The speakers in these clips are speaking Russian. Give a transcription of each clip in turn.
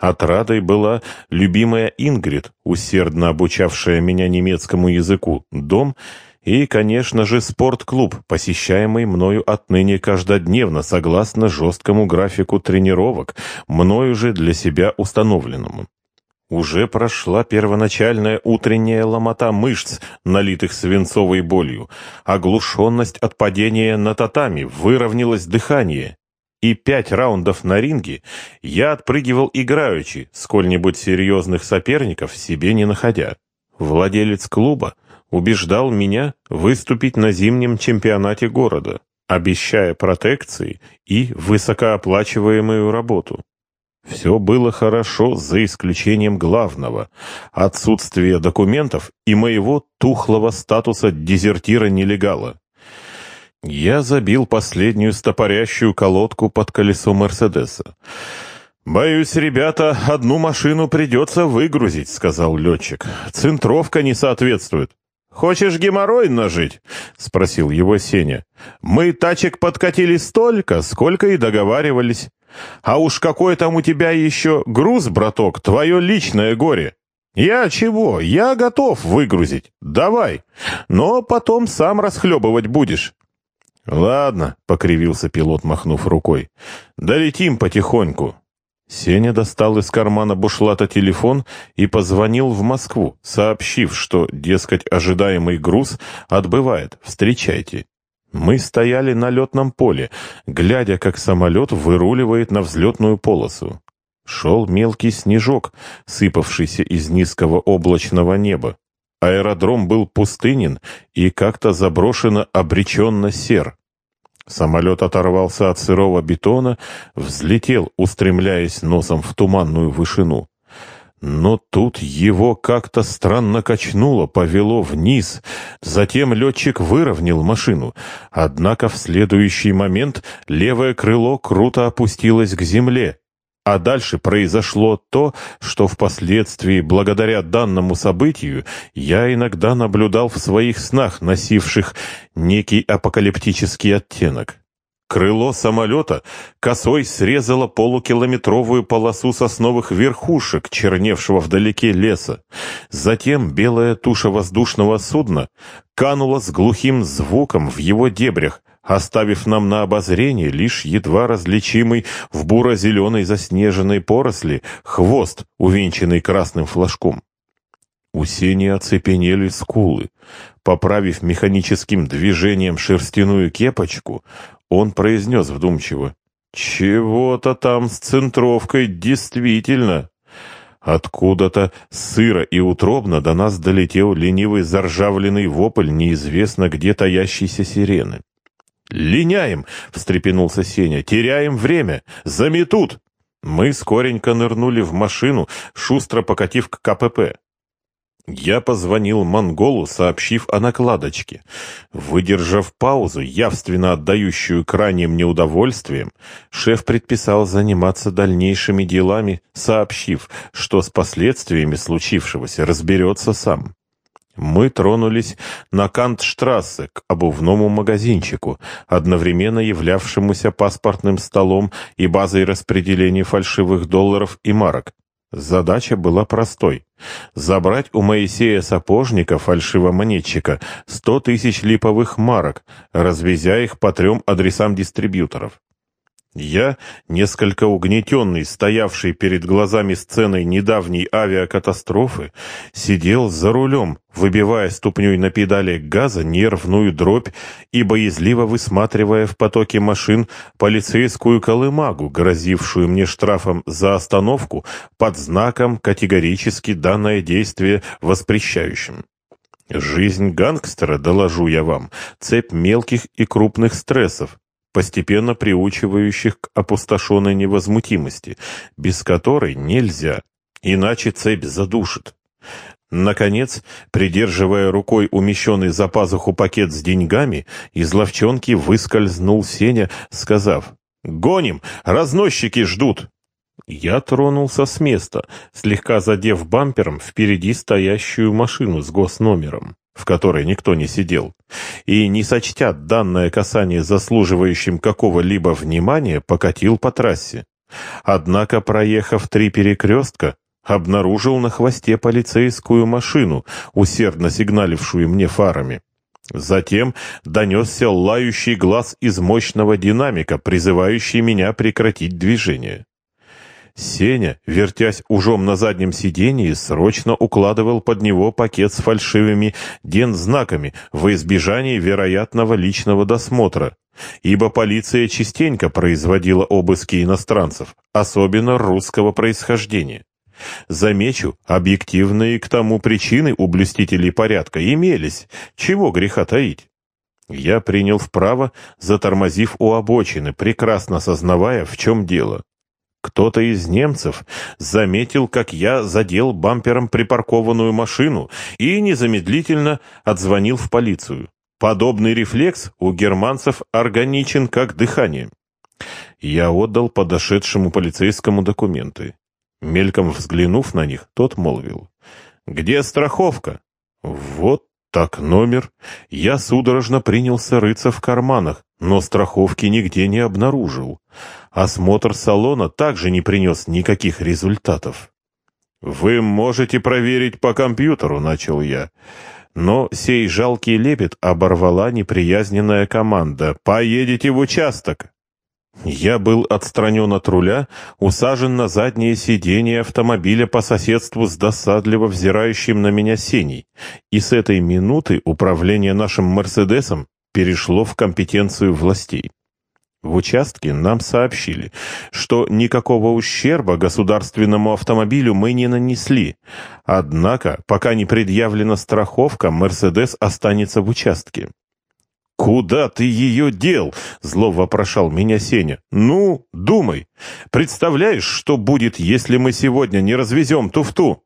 Отрадой была любимая Ингрид, усердно обучавшая меня немецкому языку, дом и, конечно же, спортклуб, посещаемый мною отныне каждодневно, согласно жесткому графику тренировок, мною же для себя установленному. Уже прошла первоначальная утренняя ломота мышц, налитых свинцовой болью, оглушенность от падения на татами, выровнялось дыхание. И пять раундов на ринге я отпрыгивал играючи, сколь-нибудь серьезных соперников себе не находя. Владелец клуба убеждал меня выступить на зимнем чемпионате города, обещая протекции и высокооплачиваемую работу. Все было хорошо, за исключением главного – отсутствия документов и моего тухлого статуса дезертира-нелегала. Я забил последнюю стопорящую колодку под колесо Мерседеса. «Боюсь, ребята, одну машину придется выгрузить», — сказал летчик. «Центровка не соответствует». «Хочешь геморрой нажить?» — спросил его Сеня. «Мы тачек подкатили столько, сколько и договаривались. А уж какой там у тебя еще груз, браток, твое личное горе. Я чего? Я готов выгрузить. Давай. Но потом сам расхлебывать будешь». «Ладно», — покривился пилот, махнув рукой. «Долетим потихоньку». Сеня достал из кармана бушлата телефон и позвонил в Москву, сообщив, что, дескать, ожидаемый груз отбывает. Встречайте. Мы стояли на летном поле, глядя, как самолет выруливает на взлетную полосу. Шел мелкий снежок, сыпавшийся из низкого облачного неба. Аэродром был пустынен и как-то заброшенно обреченно сер. Самолет оторвался от сырого бетона, взлетел, устремляясь носом в туманную вышину. Но тут его как-то странно качнуло, повело вниз. Затем летчик выровнял машину. Однако в следующий момент левое крыло круто опустилось к земле. А дальше произошло то, что впоследствии, благодаря данному событию, я иногда наблюдал в своих снах, носивших некий апокалиптический оттенок. Крыло самолета косой срезало полукилометровую полосу сосновых верхушек, черневшего вдалеке леса. Затем белая туша воздушного судна канула с глухим звуком в его дебрях, оставив нам на обозрение лишь едва различимый в буро-зеленой заснеженной поросли хвост, увенчанный красным флажком. У Сени оцепенели скулы. Поправив механическим движением шерстяную кепочку, он произнес вдумчиво. «Чего-то там с центровкой действительно!» Откуда-то сыро и утробно до нас долетел ленивый заржавленный вопль неизвестно где таящейся сирены. «Линяем!» — встрепенулся Сеня. «Теряем время! Заметут!» Мы скоренько нырнули в машину, шустро покатив к КПП. Я позвонил монголу, сообщив о накладочке. Выдержав паузу, явственно отдающую крайним неудовольствием, шеф предписал заниматься дальнейшими делами, сообщив, что с последствиями случившегося разберется сам. Мы тронулись на Кантштрассе к обувному магазинчику, одновременно являвшемуся паспортным столом и базой распределения фальшивых долларов и марок. Задача была простой — забрать у Моисея Сапожника, фальшивомонетчика, сто тысяч липовых марок, развезя их по трем адресам дистрибьюторов. Я, несколько угнетенный, стоявший перед глазами сценой недавней авиакатастрофы, сидел за рулем, выбивая ступней на педали газа нервную дробь и боязливо высматривая в потоке машин полицейскую колымагу, грозившую мне штрафом за остановку под знаком категорически данное действие воспрещающим. Жизнь гангстера, доложу я вам, цепь мелких и крупных стрессов, постепенно приучивающих к опустошенной невозмутимости, без которой нельзя, иначе цепь задушит. Наконец, придерживая рукой умещенный за пазуху пакет с деньгами, из ловчонки выскользнул Сеня, сказав «Гоним! Разносчики ждут!» Я тронулся с места, слегка задев бампером впереди стоящую машину с госномером в которой никто не сидел, и, не сочтя данное касание заслуживающим какого-либо внимания, покатил по трассе. Однако, проехав три перекрестка, обнаружил на хвосте полицейскую машину, усердно сигналившую мне фарами. Затем донесся лающий глаз из мощного динамика, призывающий меня прекратить движение. Сеня, вертясь ужом на заднем сидении, срочно укладывал под него пакет с фальшивыми дензнаками во избежание вероятного личного досмотра, ибо полиция частенько производила обыски иностранцев, особенно русского происхождения. Замечу, объективные к тому причины у блюстителей порядка имелись, чего греха таить. Я принял вправо, затормозив у обочины, прекрасно сознавая, в чем дело. Кто-то из немцев заметил, как я задел бампером припаркованную машину и незамедлительно отзвонил в полицию. Подобный рефлекс у германцев органичен как дыхание. Я отдал подошедшему полицейскому документы. Мельком взглянув на них, тот молвил. «Где страховка?» «Вот так номер». Я судорожно принялся рыться в карманах, но страховки нигде не обнаружил. Осмотр салона также не принес никаких результатов. «Вы можете проверить по компьютеру», — начал я. Но сей жалкий лепет оборвала неприязненная команда. «Поедете в участок!» Я был отстранен от руля, усажен на заднее сиденье автомобиля по соседству с досадливо взирающим на меня Сеней, и с этой минуты управление нашим «Мерседесом» перешло в компетенцию властей. В участке нам сообщили, что никакого ущерба государственному автомобилю мы не нанесли. Однако, пока не предъявлена страховка, «Мерседес» останется в участке. «Куда ты ее дел?» — зло вопрошал меня Сеня. «Ну, думай. Представляешь, что будет, если мы сегодня не развезем туфту?»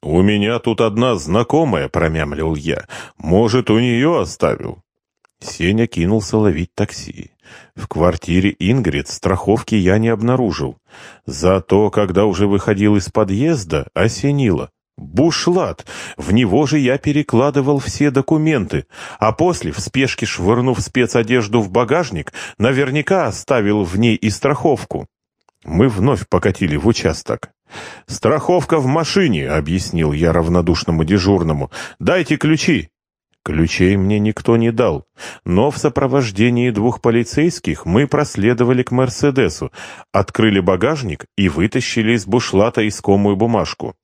«У меня тут одна знакомая», — промямлил я. «Может, у нее оставил?» Сеня кинулся ловить такси. В квартире Ингрид страховки я не обнаружил. Зато, когда уже выходил из подъезда, осенило. Бушлат! В него же я перекладывал все документы, а после, в спешке швырнув спецодежду в багажник, наверняка оставил в ней и страховку. Мы вновь покатили в участок. «Страховка в машине», — объяснил я равнодушному дежурному. «Дайте ключи». Ключей мне никто не дал, но в сопровождении двух полицейских мы проследовали к «Мерседесу», открыли багажник и вытащили из бушлата искомую бумажку.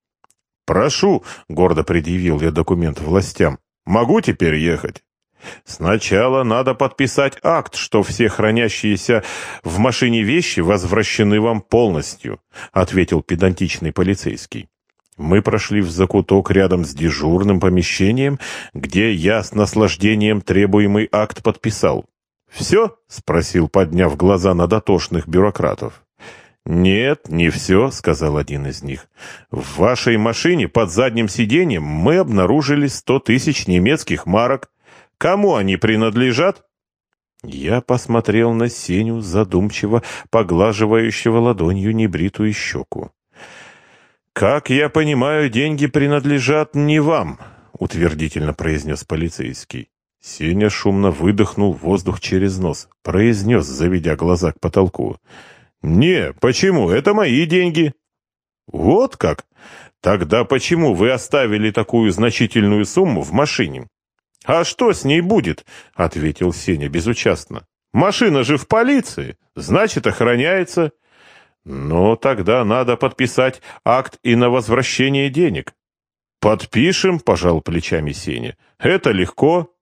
«Прошу», — гордо предъявил я документ властям, — «могу теперь ехать?» «Сначала надо подписать акт, что все хранящиеся в машине вещи возвращены вам полностью», — ответил педантичный полицейский. Мы прошли в закуток рядом с дежурным помещением, где я с наслаждением требуемый акт подписал. «Все?» — спросил, подняв глаза на дотошных бюрократов. «Нет, не все», — сказал один из них. «В вашей машине под задним сиденьем мы обнаружили сто тысяч немецких марок. Кому они принадлежат?» Я посмотрел на Сеню, задумчиво поглаживающего ладонью небритую щеку. «Как я понимаю, деньги принадлежат не вам», — утвердительно произнес полицейский. Сеня шумно выдохнул воздух через нос, произнес, заведя глаза к потолку. «Не, почему? Это мои деньги». «Вот как? Тогда почему вы оставили такую значительную сумму в машине?» «А что с ней будет?» — ответил Сеня безучастно. «Машина же в полиции, значит, охраняется. «Ну, тогда надо подписать акт и на возвращение денег». «Подпишем», — пожал плечами Сеня. «Это легко».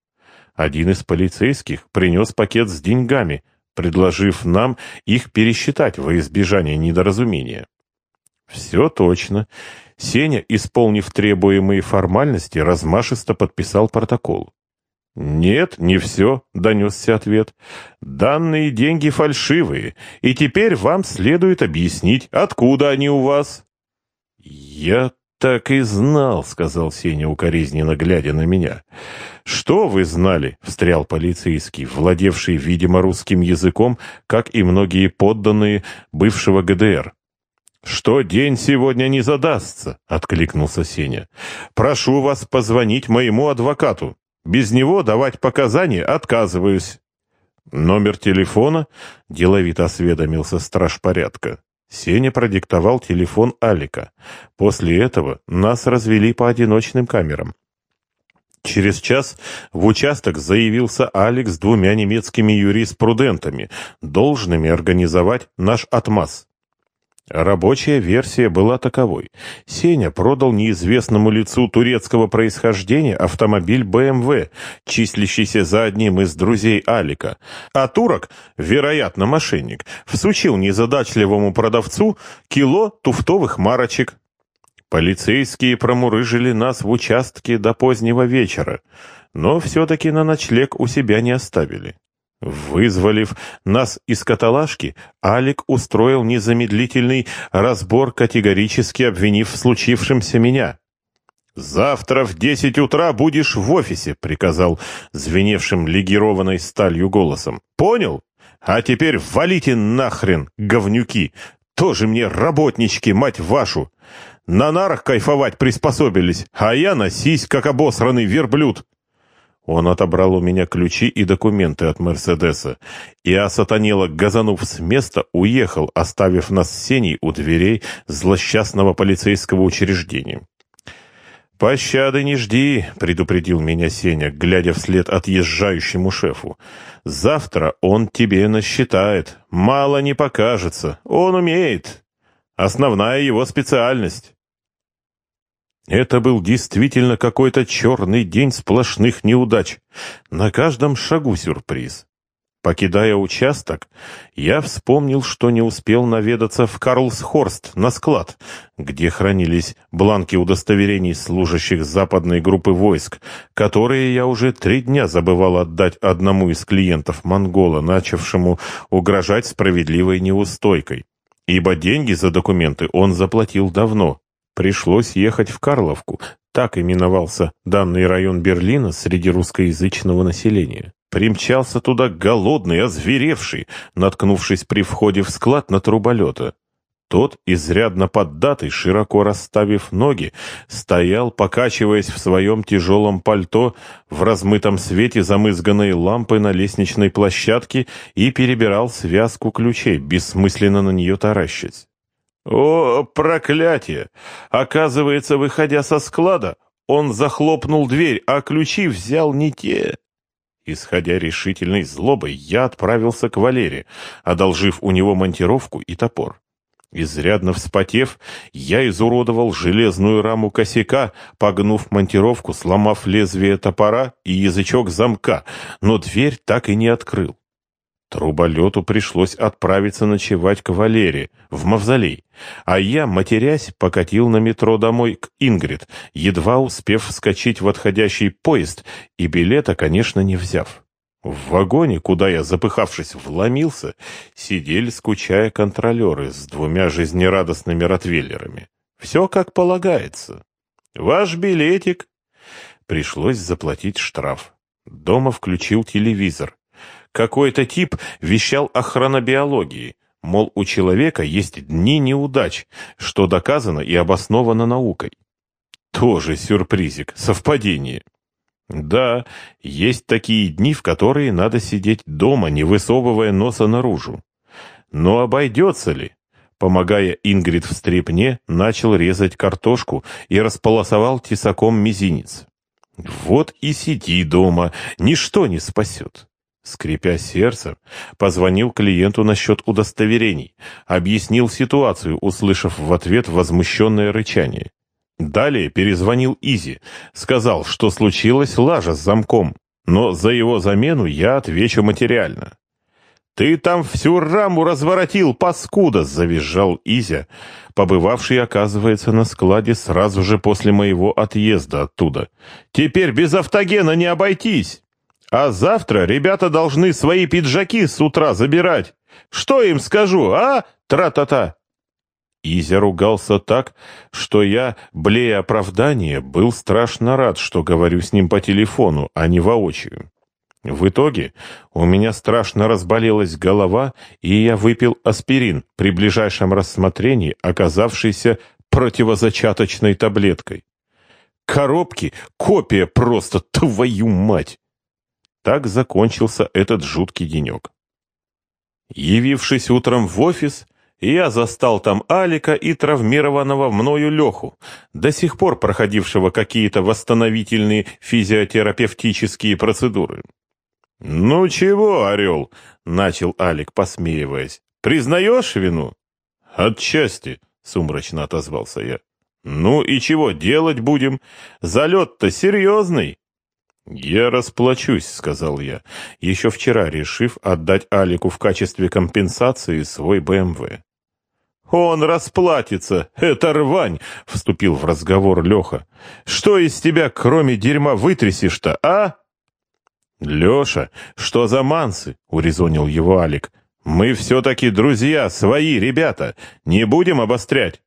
Один из полицейских принес пакет с деньгами, предложив нам их пересчитать во избежание недоразумения. «Все точно». Сеня, исполнив требуемые формальности, размашисто подписал протокол. «Нет, не все», — донесся ответ. «Данные деньги фальшивые, и теперь вам следует объяснить, откуда они у вас». «Я так и знал», — сказал Сеня укоризненно, глядя на меня. «Что вы знали?» — встрял полицейский, владевший, видимо, русским языком, как и многие подданные бывшего ГДР. «Что день сегодня не задастся?» — откликнулся Сеня. «Прошу вас позвонить моему адвокату». Без него давать показания отказываюсь. Номер телефона деловито осведомился страж порядка. Сеня продиктовал телефон Алика. После этого нас развели по одиночным камерам. Через час в участок заявился Алик с двумя немецкими юриспрудентами, должными организовать наш отмаз. Рабочая версия была таковой. Сеня продал неизвестному лицу турецкого происхождения автомобиль BMW, числящийся за одним из друзей Алика. А турок, вероятно мошенник, всучил незадачливому продавцу кило туфтовых марочек. Полицейские промурыжили нас в участке до позднего вечера, но все-таки на ночлег у себя не оставили. Вызволив нас из каталажки, Алик устроил незамедлительный разбор, категорически обвинив в случившемся меня. «Завтра в десять утра будешь в офисе», — приказал звеневшим легированной сталью голосом. «Понял? А теперь валите нахрен, говнюки! Тоже мне работнички, мать вашу! На нарах кайфовать приспособились, а я носись, как обосранный верблюд!» Он отобрал у меня ключи и документы от Мерседеса, и, осатанело газанув с места, уехал, оставив нас с Сеней у дверей злосчастного полицейского учреждения. «Пощады не жди», — предупредил меня Сеня, глядя вслед отъезжающему шефу. «Завтра он тебе насчитает. Мало не покажется. Он умеет. Основная его специальность». Это был действительно какой-то черный день сплошных неудач. На каждом шагу сюрприз. Покидая участок, я вспомнил, что не успел наведаться в Карлсхорст на склад, где хранились бланки удостоверений служащих западной группы войск, которые я уже три дня забывал отдать одному из клиентов Монгола, начавшему угрожать справедливой неустойкой. Ибо деньги за документы он заплатил давно. Пришлось ехать в Карловку, так именовался данный район Берлина среди русскоязычного населения. Примчался туда голодный, озверевший, наткнувшись при входе в склад на труболета. Тот, изрядно поддатый, широко расставив ноги, стоял, покачиваясь в своем тяжелом пальто, в размытом свете замызганной лампы на лестничной площадке и перебирал связку ключей, бессмысленно на нее таращась. О, проклятие! Оказывается, выходя со склада, он захлопнул дверь, а ключи взял не те. Исходя решительной злобой, я отправился к Валере, одолжив у него монтировку и топор. Изрядно вспотев, я изуродовал железную раму косяка, погнув монтировку, сломав лезвие топора и язычок замка, но дверь так и не открыл. Труболету пришлось отправиться ночевать к Валере, в мавзолей, а я, матерясь, покатил на метро домой к Ингрид, едва успев вскочить в отходящий поезд и билета, конечно, не взяв. В вагоне, куда я, запыхавшись, вломился, сидели, скучая, контролеры с двумя жизнерадостными ротвейлерами. Все как полагается. Ваш билетик. Пришлось заплатить штраф. Дома включил телевизор. Какой-то тип вещал о хронобиологии, мол, у человека есть дни неудач, что доказано и обосновано наукой. Тоже сюрпризик, совпадение. Да, есть такие дни, в которые надо сидеть дома, не высовывая носа наружу. Но обойдется ли? Помогая Ингрид в стрепне, начал резать картошку и располосовал тесаком мизинец. Вот и сиди дома, ничто не спасет. Скрипя сердце, позвонил клиенту насчет удостоверений, объяснил ситуацию, услышав в ответ возмущенное рычание. Далее перезвонил Изи, сказал, что случилась лажа с замком, но за его замену я отвечу материально. «Ты там всю раму разворотил, паскуда!» — завизжал Изя, побывавший, оказывается, на складе сразу же после моего отъезда оттуда. «Теперь без автогена не обойтись!» А завтра ребята должны свои пиджаки с утра забирать. Что им скажу, а? Тра-та-та!» Изя ругался так, что я, блея оправдание, был страшно рад, что говорю с ним по телефону, а не воочию. В итоге у меня страшно разболелась голова, и я выпил аспирин, при ближайшем рассмотрении оказавшийся противозачаточной таблеткой. Коробки — копия просто, твою мать! Так закончился этот жуткий денек. Явившись утром в офис, Я застал там Алика и травмированного мною Леху, до сих пор проходившего какие-то восстановительные физиотерапевтические процедуры. «Ну чего, Орел?» — начал Алик, посмеиваясь. «Признаешь вину?» «Отчасти», — сумрачно отозвался я. «Ну и чего делать будем? Залет-то серьезный!» «Я расплачусь», — сказал я, еще вчера решив отдать Алику в качестве компенсации свой БМВ. «Он расплатится! Это рвань!» — вступил в разговор Леха. «Что из тебя, кроме дерьма, вытрясешь-то, а?» «Леша, что за мансы?» — урезонил его Алик. «Мы все-таки друзья, свои ребята. Не будем обострять».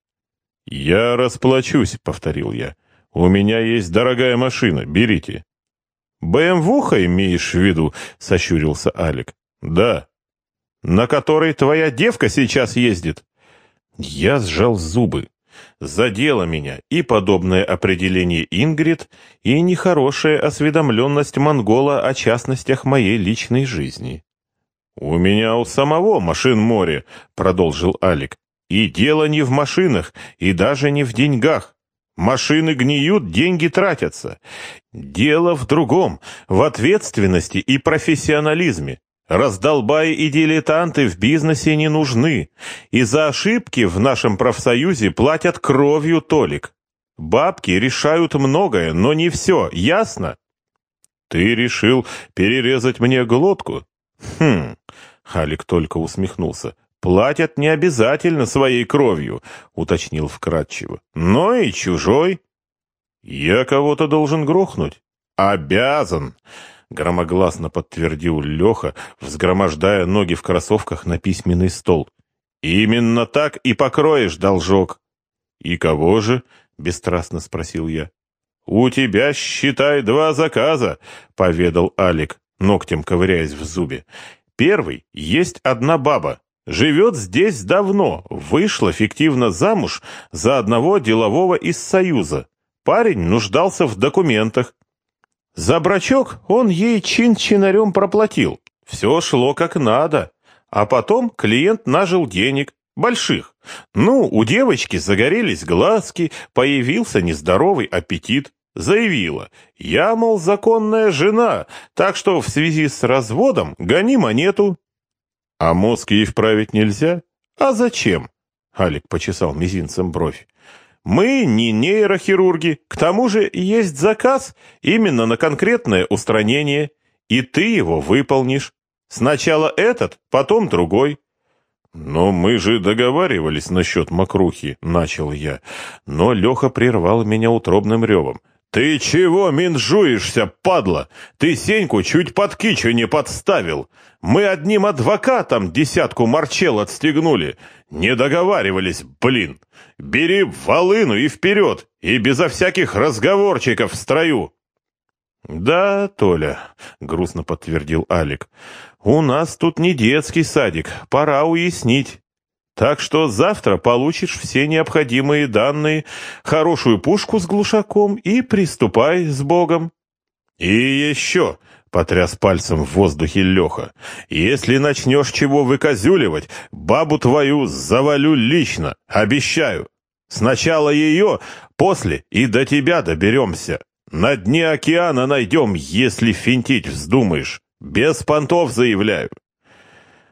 «Я расплачусь», — повторил я. «У меня есть дорогая машина, берите». «БМВуха имеешь в виду?» — сощурился Алик. «Да». «На которой твоя девка сейчас ездит?» Я сжал зубы. Задело меня и подобное определение Ингрид, и нехорошая осведомленность монгола о частностях моей личной жизни. «У меня у самого машин море», — продолжил Алик. «И дело не в машинах, и даже не в деньгах. Машины гниют, деньги тратятся. Дело в другом, в ответственности и профессионализме. Раздолбаи и дилетанты в бизнесе не нужны, и за ошибки в нашем профсоюзе платят кровью толик. Бабки решают многое, но не все, ясно? Ты решил перерезать мне глотку? Хм, Халик только усмехнулся. Платят не обязательно своей кровью, уточнил вкратчиво, но и чужой. Я кого-то должен грохнуть. Обязан громогласно подтвердил Леха, взгромождая ноги в кроссовках на письменный стол. «Именно так и покроешь должок». «И кого же?» — бесстрастно спросил я. «У тебя, считай, два заказа», — поведал Алик, ногтем ковыряясь в зубе. «Первый — есть одна баба. Живет здесь давно, вышла фиктивно замуж за одного делового из Союза. Парень нуждался в документах, за брачок он ей чин-чинарем проплатил. Все шло как надо. А потом клиент нажил денег, больших. Ну, у девочки загорелись глазки, появился нездоровый аппетит. Заявила, я, мол, законная жена, так что в связи с разводом гони монету. А мозг ей вправить нельзя? А зачем? Алик почесал мизинцем бровь. Мы не нейрохирурги, к тому же есть заказ именно на конкретное устранение, и ты его выполнишь. Сначала этот, потом другой. «Но мы же договаривались насчет мокрухи», — начал я. Но Леха прервал меня утробным ревом. «Ты чего минжуешься, падла? Ты Сеньку чуть под кичу не подставил. Мы одним адвокатом десятку марчел отстегнули. Не договаривались, блин. Бери волыну и вперед, и безо всяких разговорчиков в строю». «Да, Толя», — грустно подтвердил Алик, — «у нас тут не детский садик, пора уяснить». Так что завтра получишь все необходимые данные, хорошую пушку с глушаком и приступай с Богом. И еще, — потряс пальцем в воздухе Леха, — если начнешь чего выкозюливать, бабу твою завалю лично, обещаю. Сначала ее, после и до тебя доберемся. На дне океана найдем, если финтить вздумаешь. Без понтов заявляю.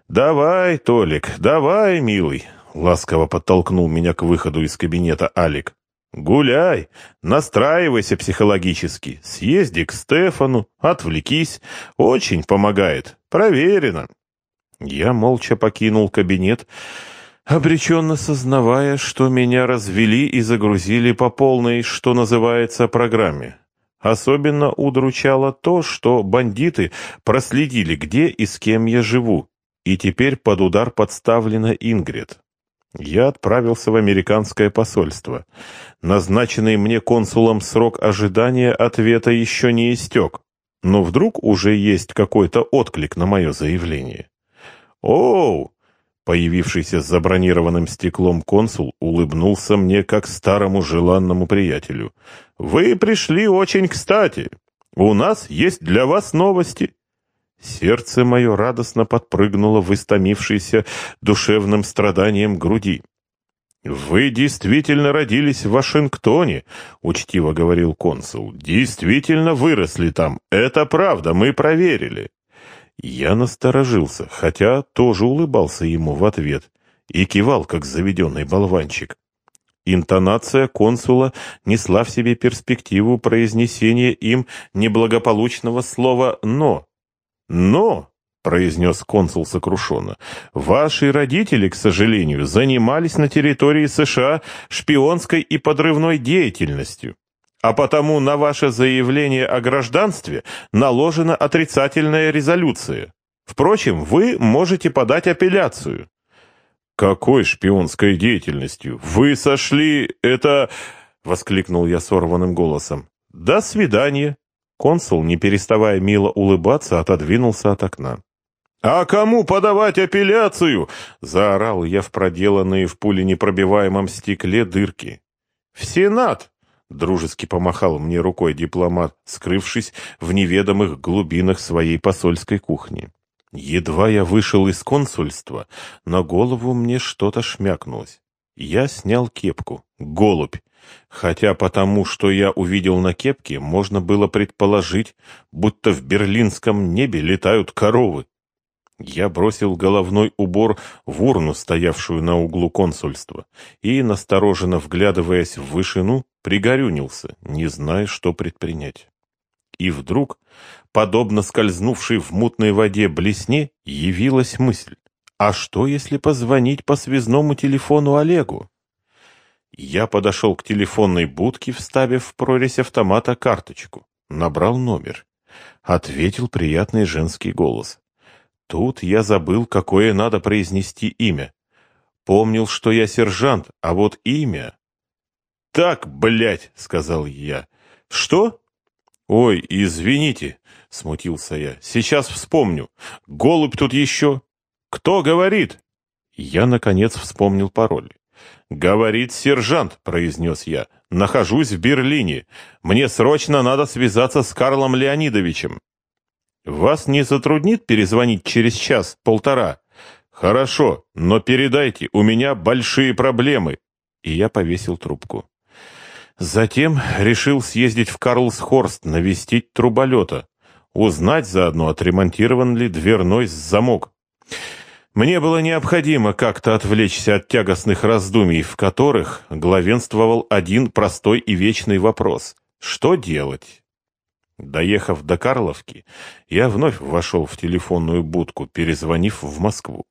«Давай, Толик, давай, милый!» — ласково подтолкнул меня к выходу из кабинета Алик. «Гуляй, настраивайся психологически, съезди к Стефану, отвлекись, очень помогает, проверено». Я молча покинул кабинет, обреченно сознавая, что меня развели и загрузили по полной, что называется, программе. Особенно удручало то, что бандиты проследили, где и с кем я живу, и теперь под удар подставлена Ингрид. Я отправился в американское посольство. Назначенный мне консулом срок ожидания ответа еще не истек, но вдруг уже есть какой-то отклик на мое заявление. «Оу!» Появившийся с забронированным стеклом консул улыбнулся мне как старому желанному приятелю. «Вы пришли очень кстати. У нас есть для вас новости. Сердце мое радостно подпрыгнуло в истомившейся душевным страданием груди. «Вы действительно родились в Вашингтоне», — учтиво говорил консул. «Действительно выросли там. Это правда, мы проверили». Я насторожился, хотя тоже улыбался ему в ответ и кивал, как заведенный болванчик. Интонация консула несла в себе перспективу произнесения им неблагополучного слова «но». «Но», — произнес консул сокрушенно, — «ваши родители, к сожалению, занимались на территории США шпионской и подрывной деятельностью, а потому на ваше заявление о гражданстве наложена отрицательная резолюция. Впрочем, вы можете подать апелляцию». «Какой шпионской деятельностью? Вы сошли... это...» — воскликнул я сорванным голосом. «До свидания!» Консул, не переставая мило улыбаться, отодвинулся от окна. «А кому подавать апелляцию?» — заорал я в проделанные в пуленепробиваемом стекле дырки. «В Сенат!» — дружески помахал мне рукой дипломат, скрывшись в неведомых глубинах своей посольской кухни. Едва я вышел из консульства, на голову мне что-то шмякнулось. Я снял кепку. Голубь. Хотя потому, что я увидел на кепке, можно было предположить, будто в берлинском небе летают коровы. Я бросил головной убор в урну, стоявшую на углу консульства, и, настороженно вглядываясь в вышину, пригорюнился, не зная, что предпринять. И вдруг, подобно скользнувшей в мутной воде блесне, явилась мысль. А что, если позвонить по связному телефону Олегу? Я подошел к телефонной будке, вставив в прорезь автомата карточку. Набрал номер. Ответил приятный женский голос. Тут я забыл, какое надо произнести имя. Помнил, что я сержант, а вот имя... «Так, блядь!» — сказал я. «Что?» «Ой, извините», — смутился я. «Сейчас вспомню. Голубь тут еще». «Кто говорит?» Я, наконец, вспомнил пароль. «Говорит сержант», — произнес я. «Нахожусь в Берлине. Мне срочно надо связаться с Карлом Леонидовичем». «Вас не затруднит перезвонить через час-полтора?» «Хорошо, но передайте, у меня большие проблемы». И я повесил трубку. Затем решил съездить в Карлсхорст, навестить труболета, узнать заодно, отремонтирован ли дверной замок. Мне было необходимо как-то отвлечься от тягостных раздумий, в которых главенствовал один простой и вечный вопрос – что делать? Доехав до Карловки, я вновь вошел в телефонную будку, перезвонив в Москву.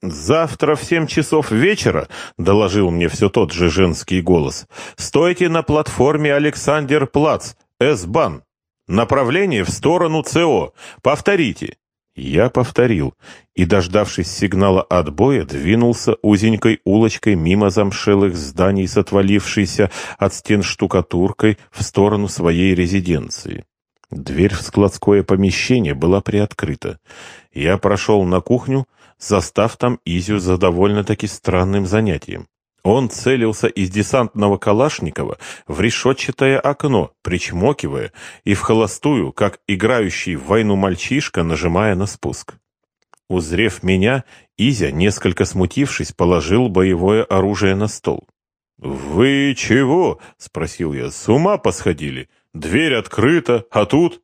«Завтра в семь часов вечера», — доложил мне все тот же женский голос, — «стойте на платформе Александр Плац, С-Бан. Направление в сторону ЦО. Повторите». Я повторил и, дождавшись сигнала отбоя, двинулся узенькой улочкой мимо замшелых зданий с отвалившейся от стен штукатуркой в сторону своей резиденции. Дверь в складское помещение была приоткрыта. Я прошел на кухню, застав там Изю за довольно-таки странным занятием. Он целился из десантного Калашникова в решетчатое окно, причмокивая и в холостую, как играющий в войну мальчишка, нажимая на спуск. Узрев меня, Изя, несколько смутившись, положил боевое оружие на стол. «Вы чего?» — спросил я. «С ума посходили? Дверь открыта, а тут...»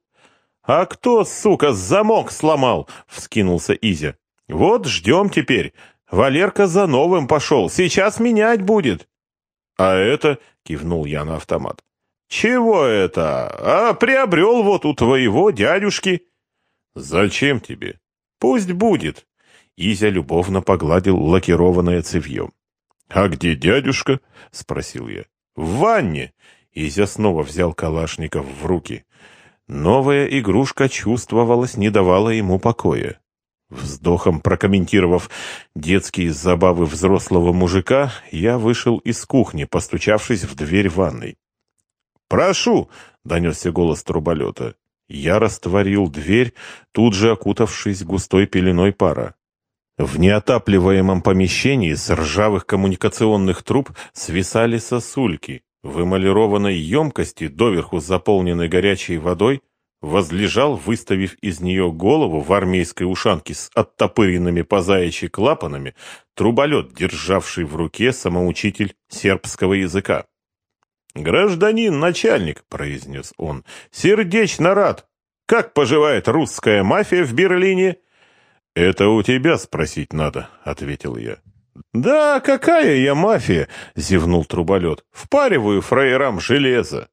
«А кто, сука, замок сломал?» — вскинулся Изя. Вот ждем теперь. Валерка за новым пошел. Сейчас менять будет. А это, кивнул я на автомат. Чего это? А приобрел вот у твоего дядюшки. Зачем тебе? Пусть будет. Изя любовно погладил лакированное цевье. «А где дядюшка?» — спросил я. «В ванне!» Изя снова взял Калашников в руки. Новая игрушка чувствовалась, не давала ему покоя. Вздохом прокомментировав детские забавы взрослого мужика, я вышел из кухни, постучавшись в дверь ванной. «Прошу!» — донесся голос труболета. Я растворил дверь, тут же окутавшись густой пеленой пара. В неотапливаемом помещении с ржавых коммуникационных труб свисали сосульки. В эмалированной емкости, доверху заполненной горячей водой, возлежал, выставив из нее голову в армейской ушанке с оттопыренными по заячьи клапанами, труболет, державший в руке самоучитель сербского языка. «Гражданин начальник», — произнес он, — «сердечно рад. Как поживает русская мафия в Берлине?» «Это у тебя спросить надо», — ответил я. «Да, какая я мафия?» — зевнул труболет. «Впариваю фраерам железо».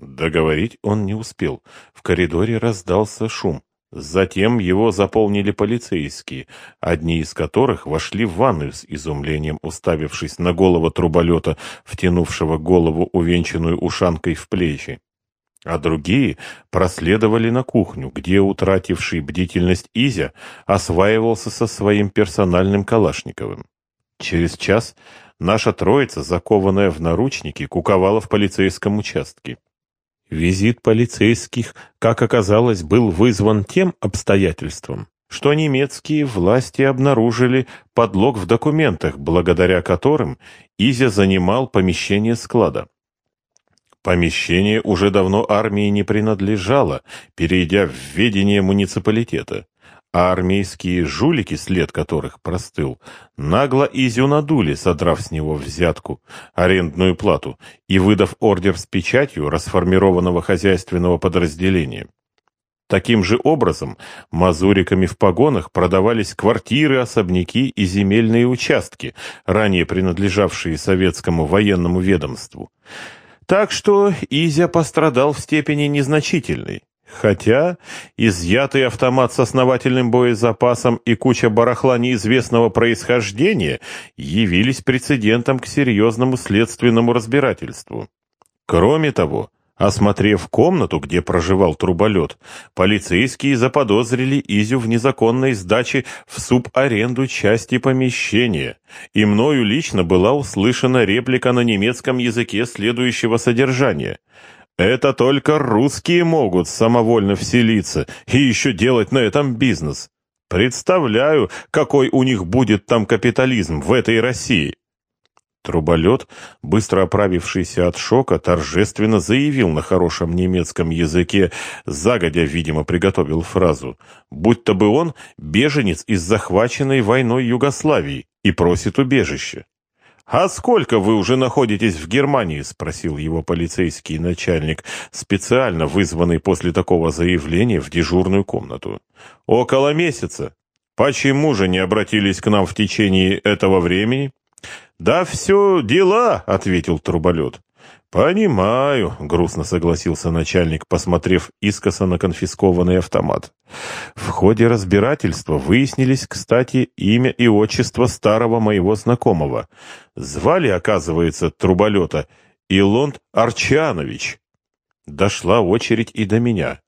Договорить он не успел. В коридоре раздался шум. Затем его заполнили полицейские, одни из которых вошли в ванную с изумлением, уставившись на голову труболета, втянувшего голову, увенчанную ушанкой в плечи. А другие проследовали на кухню, где утративший бдительность Изя осваивался со своим персональным Калашниковым. Через час наша троица, закованная в наручники, куковала в полицейском участке. Визит полицейских, как оказалось, был вызван тем обстоятельством, что немецкие власти обнаружили подлог в документах, благодаря которым Изя занимал помещение склада. Помещение уже давно армии не принадлежало, перейдя в ведение муниципалитета а армейские жулики, след которых простыл, нагло Изю надули, содрав с него взятку, арендную плату и выдав ордер с печатью расформированного хозяйственного подразделения. Таким же образом мазуриками в погонах продавались квартиры, особняки и земельные участки, ранее принадлежавшие советскому военному ведомству. Так что Изя пострадал в степени незначительной. Хотя изъятый автомат с основательным боезапасом и куча барахла неизвестного происхождения явились прецедентом к серьезному следственному разбирательству. Кроме того, осмотрев комнату, где проживал труболет, полицейские заподозрили Изю в незаконной сдаче в субаренду части помещения, и мною лично была услышана реплика на немецком языке следующего содержания – это только русские могут самовольно вселиться и еще делать на этом бизнес. Представляю, какой у них будет там капитализм в этой России. Труболет, быстро оправившийся от шока, торжественно заявил на хорошем немецком языке, загодя, видимо, приготовил фразу, будто бы он беженец из захваченной войной Югославии и просит убежище. «А сколько вы уже находитесь в Германии?» — спросил его полицейский начальник, специально вызванный после такого заявления в дежурную комнату. «Около месяца. Почему же не обратились к нам в течение этого времени?» «Да все дела», — ответил труболет. «Понимаю», — грустно согласился начальник, посмотрев искоса на конфискованный автомат. В ходе разбирательства выяснились, кстати, имя и отчество старого моего знакомого. Звали, оказывается, труболета Илонд Арчанович. Дошла очередь и до меня.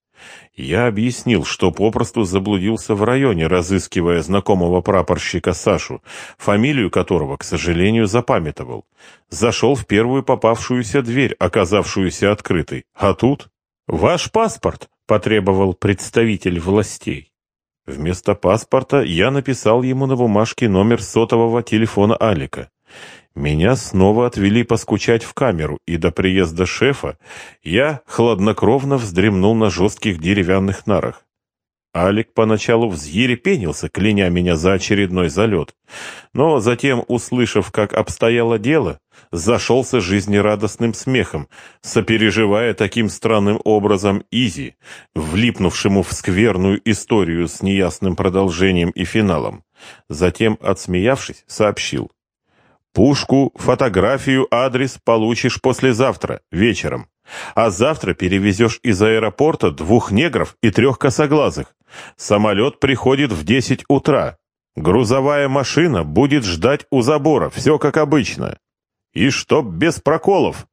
Я объяснил, что попросту заблудился в районе, разыскивая знакомого прапорщика Сашу, фамилию которого, к сожалению, запамятовал. Зашел в первую попавшуюся дверь, оказавшуюся открытой. А тут... «Ваш паспорт!» — потребовал представитель властей. Вместо паспорта я написал ему на бумажке номер сотового телефона Алика. Меня снова отвели поскучать в камеру, и до приезда шефа я хладнокровно вздремнул на жестких деревянных нарах. Алик поначалу взъерепенился, кляня меня за очередной залет, но затем, услышав, как обстояло дело, зашелся жизнерадостным смехом, сопереживая таким странным образом Изи, влипнувшему в скверную историю с неясным продолжением и финалом. Затем, отсмеявшись, сообщил. Пушку, фотографию, адрес получишь послезавтра, вечером. А завтра перевезешь из аэропорта двух негров и трех косоглазых. Самолет приходит в десять утра. Грузовая машина будет ждать у забора, все как обычно. И чтоб без проколов,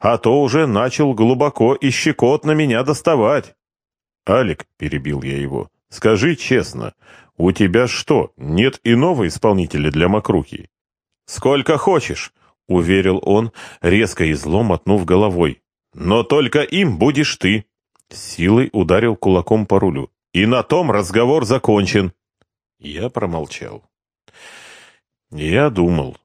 а то уже начал глубоко и щекотно меня доставать. «Алик», — перебил я его, — «скажи честно, у тебя что, нет иного исполнителя для мокрухи?» «Сколько хочешь», — уверил он, резко и зло мотнув головой. «Но только им будешь ты». Силой ударил кулаком по рулю. «И на том разговор закончен». Я промолчал. Я думал.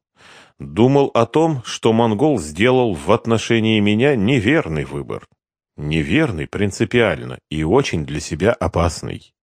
Думал о том, что монгол сделал в отношении меня неверный выбор. Неверный принципиально и очень для себя опасный.